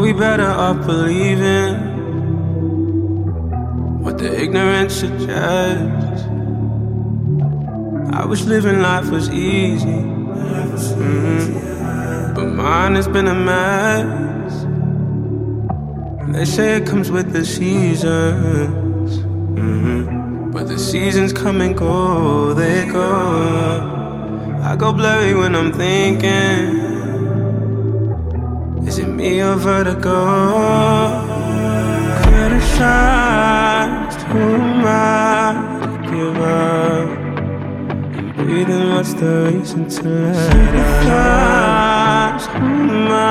we better off believing what the ignorance suggests? I wish living life was easy, mm-hmm. but mine has been a mess. They say it comes with the seasons, mm-hmm. but the seasons come and go, they go. I go blurry when I'm thinking. Is it me or vertigo? Criticized, who am I to give up? I'm breathing, what's the reason to let it Who am I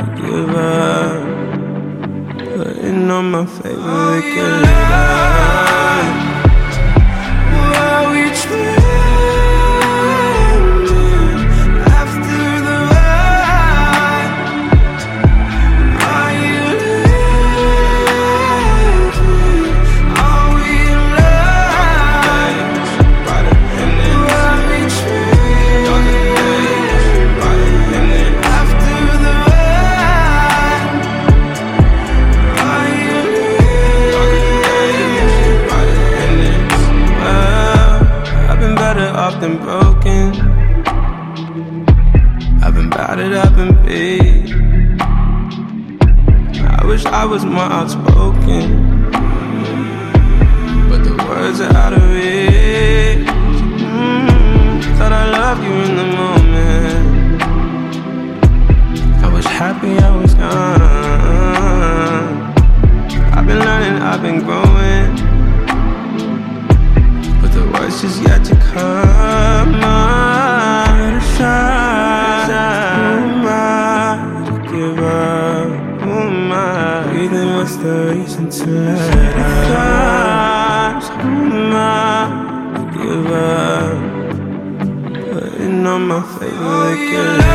to give up? Putting on my favorite broken. I've been battered up and beat. I wish I was more outspoken. But the words are out of the reason to let up? Who am I to give up? Putting on my favorite get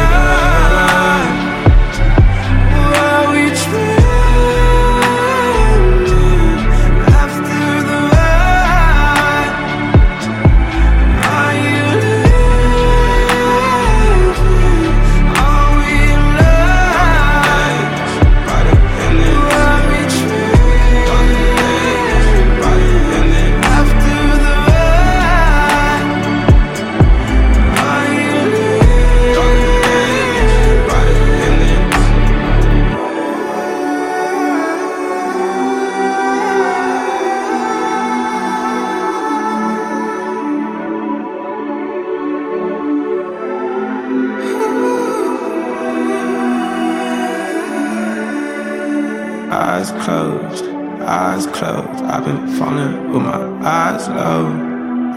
eyes closed, eyes closed. I've been falling with my eyes low,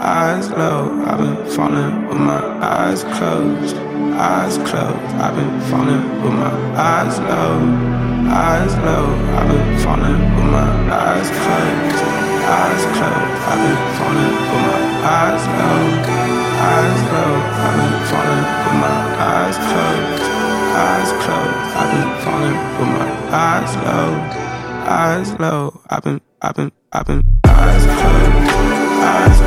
eyes low. I've been falling with my eyes closed, eyes closed. I've been falling with my eyes low, eyes low. I've been falling with my eyes closed, eyes closed. I've been falling with my eyes low, eyes low. I've been, I've been, I've been eyes closed, eyes.